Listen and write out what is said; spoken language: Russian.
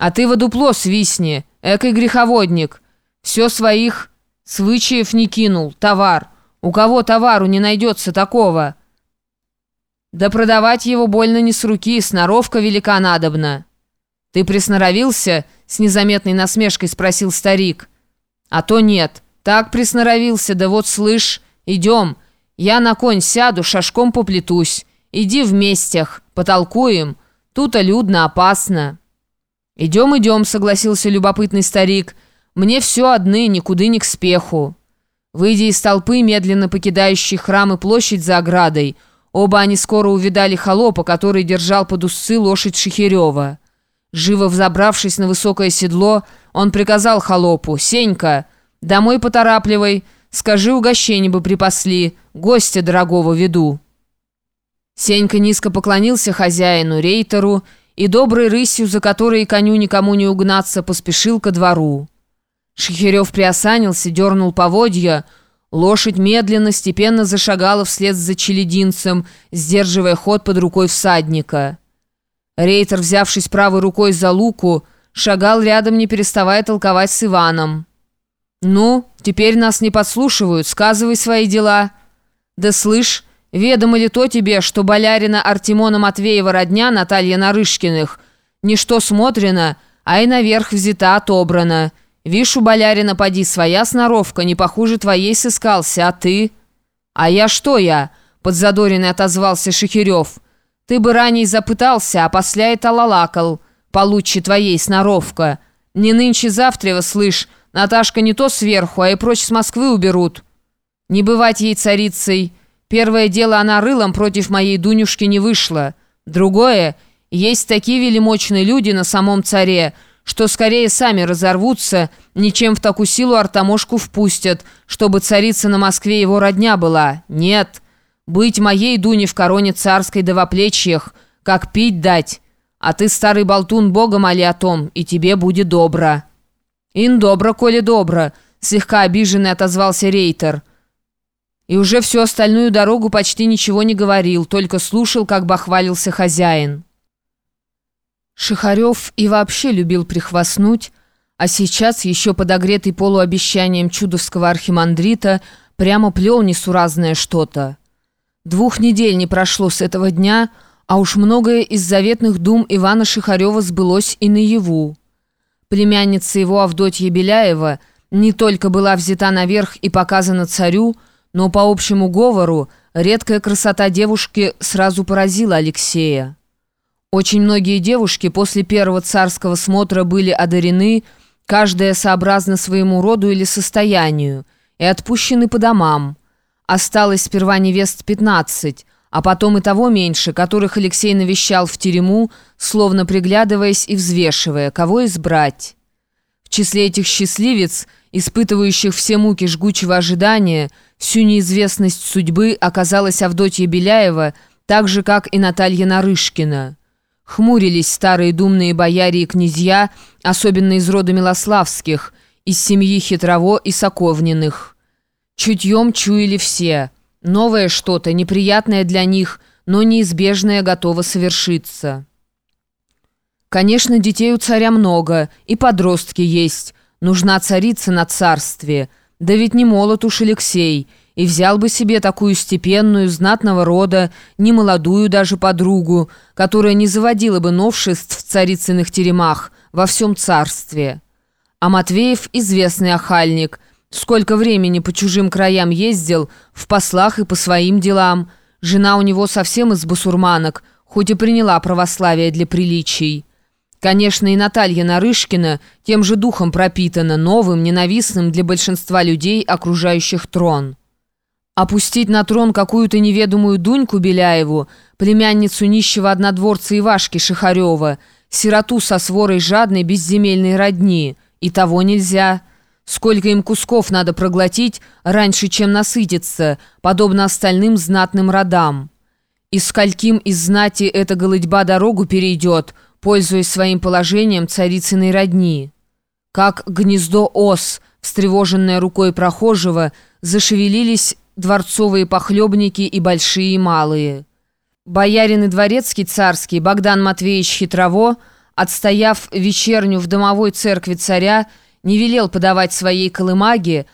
А ты во дупло свистни, экой греховодник. Все своих свычаев не кинул, товар. У кого товару не найдется такого? Да продавать его больно не с руки, сноровка велика надобна. Ты присноровился? С незаметной насмешкой спросил старик. А то нет, так присноровился, да вот слышь, идем. Я на конь сяду, шашком поплетусь. Иди вместях, потолкуем. Тут-то людно, опасно. «Идем, идем», — согласился любопытный старик. «Мне все одны, никуды не к спеху». Выйдя из толпы, медленно покидающей храм и площадь за оградой, оба они скоро увидали холопа, который держал под усы лошадь Шехерева. Живо взобравшись на высокое седло, он приказал холопу, «Сенька, домой поторапливай, скажи, угощение бы припасли, гостя дорогого веду». Сенька низко поклонился хозяину, рейтеру, и доброй рысью, за которой коню никому не угнаться, поспешил ко двору. Шехерев приосанился, дернул поводья. Лошадь медленно, степенно зашагала вслед за челединцем, сдерживая ход под рукой всадника. Рейтер, взявшись правой рукой за луку, шагал рядом, не переставая толковать с Иваном. «Ну, теперь нас не подслушивают, сказывай свои дела». «Да слышь, ведомо ли то тебе, что болярина Артемона Матвеева родня Наталья Нарышкиных? Ничто смотрено, а и наверх взята отобрана». Вишь, у болярина поди своя сноровка, не похуже твоей сыскался, а ты...» «А я что я?» — подзадоренный отозвался Шехерев. «Ты бы ранее запытался, а после это лалакал. Получше твоей сноровка. Не нынче-завтра, слышь, Наташка не то сверху, а и прочь с Москвы уберут. Не бывать ей царицей. Первое дело она рылом против моей Дунюшки не вышла. Другое, есть такие велимочные люди на самом царе, что скорее сами разорвутся, ничем в такую силу Артамошку впустят, чтобы царица на Москве его родня была. Нет, быть моей Дуне в короне царской да в оплечьях, как пить дать. А ты, старый болтун, Бога моли о том, и тебе будет добро». «Ин добро, коли добро», — слегка обиженный отозвался Рейтер. И уже всю остальную дорогу почти ничего не говорил, только слушал, как бахвалился хозяин. Шихарев и вообще любил прихвастнуть, а сейчас, еще подогретый полуобещанием чудовского архимандрита, прямо плел несуразное что-то. Двух недель не прошло с этого дня, а уж многое из заветных дум Ивана Шихарева сбылось и наяву. Племянница его Авдотья Беляева не только была взята наверх и показана царю, но по общему говору редкая красота девушки сразу поразила Алексея. Очень многие девушки после первого царского смотра были одарены, каждая сообразно своему роду или состоянию, и отпущены по домам. Осталось сперва невест 15, а потом и того меньше, которых Алексей навещал в терему, словно приглядываясь и взвешивая, кого избрать. В числе этих счастливец, испытывающих все муки жгучего ожидания, всю неизвестность судьбы оказалась Авдотья Беляева, так же, как и Наталья Нарышкина. Хмурились старые думные бояре и князья, особенно из рода Милославских, из семьи Хитрово и Соковниных. Чутьем чуяли все. Новое что-то, неприятное для них, но неизбежное готово совершиться. Конечно, детей у царя много, и подростки есть. Нужна царица на царстве. Да ведь не молод уж Алексей – и взял бы себе такую степенную, знатного рода, немолодую даже подругу, которая не заводила бы новшеств в царицыных теремах во всем царстве. А Матвеев известный охальник, сколько времени по чужим краям ездил, в послах и по своим делам. Жена у него совсем из басурманок, хоть и приняла православие для приличий. Конечно, и Наталья Нарышкина тем же духом пропитана, новым, ненавистным для большинства людей, окружающих трон. Опустить на трон какую-то неведомую Дуньку Беляеву, племянницу нищего однодворца Ивашки Шихарева, сироту со сворой жадной безземельной родни. И того нельзя. Сколько им кусков надо проглотить, раньше, чем насытиться, подобно остальным знатным родам. И скольким из знати эта голыдьба дорогу перейдет, пользуясь своим положением царицыной родни. Как гнездо ос, встревоженное рукой прохожего, зашевелились дворцовые похлебники и большие и малые. Боярин и дворецкий царский Богдан Матвеевич Хитрово отстояв вечерню в домовой церкви царя, не велел подавать своей колымаге,